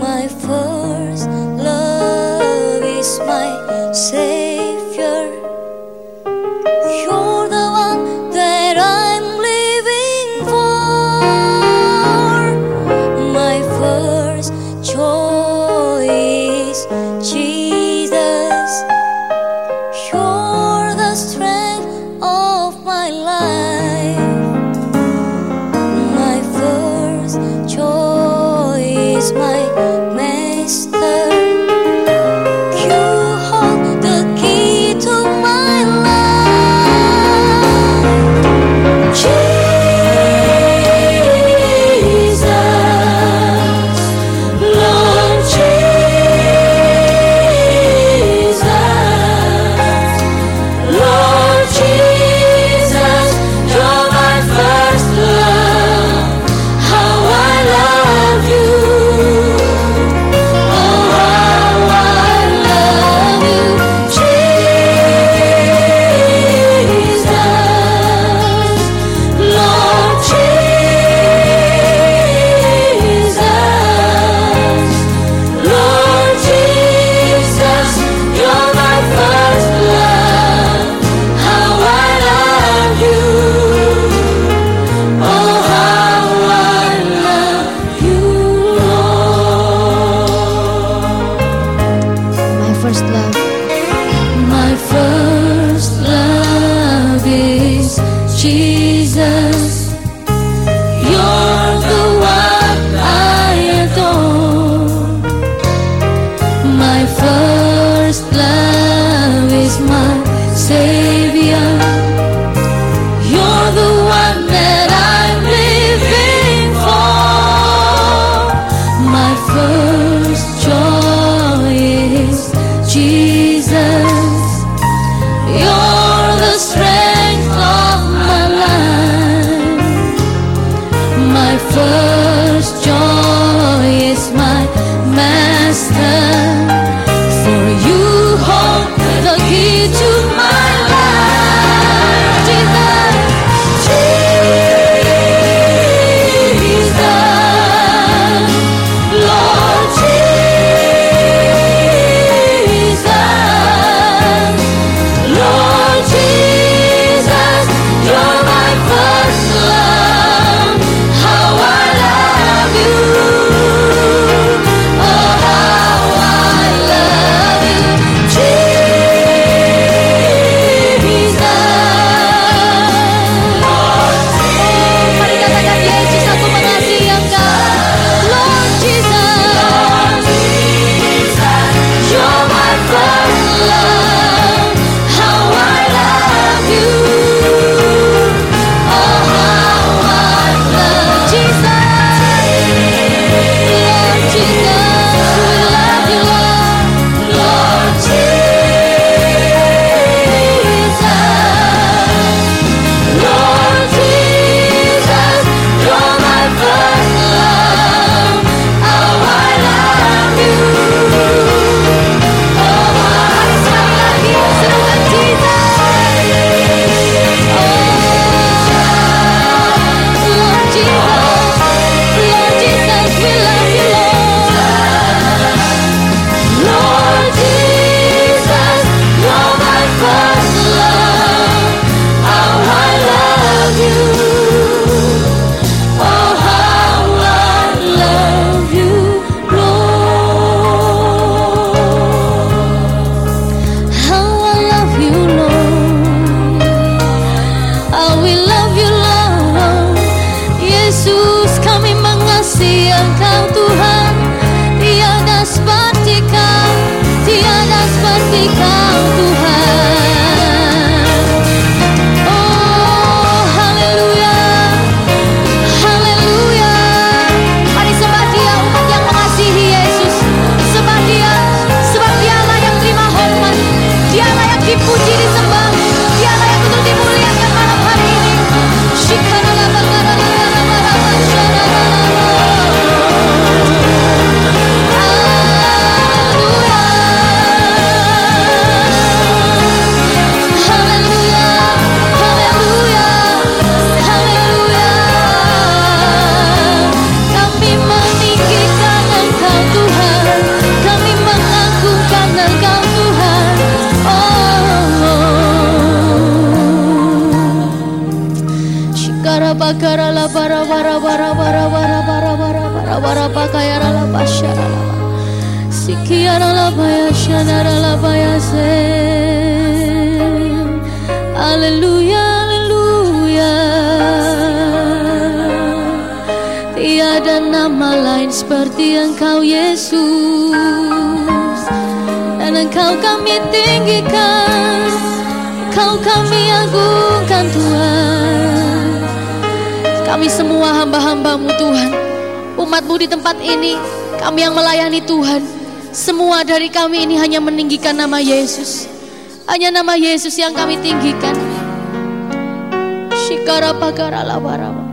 my first love is my savior first love. My first love is Jesus. Bakara la bara bara bara bara bara bara bara bara bara bakaya la bashara la sikiara la baya shanara la baya se. Haleluya haleluya Tiada nama lain seperti Engkau Yesus. Dan Engkau kami tinggikan. Engkau kami agungkan Tuhan Kami semua hamba-hambamu Tuhan. Umatmu di tempat ini Kami yang melayani Tuhan. Semua dari kami ini hanya meninggikan nama Yesus. Hanya nama Yesus yang kami tinggikan. Shikara pagara labaraba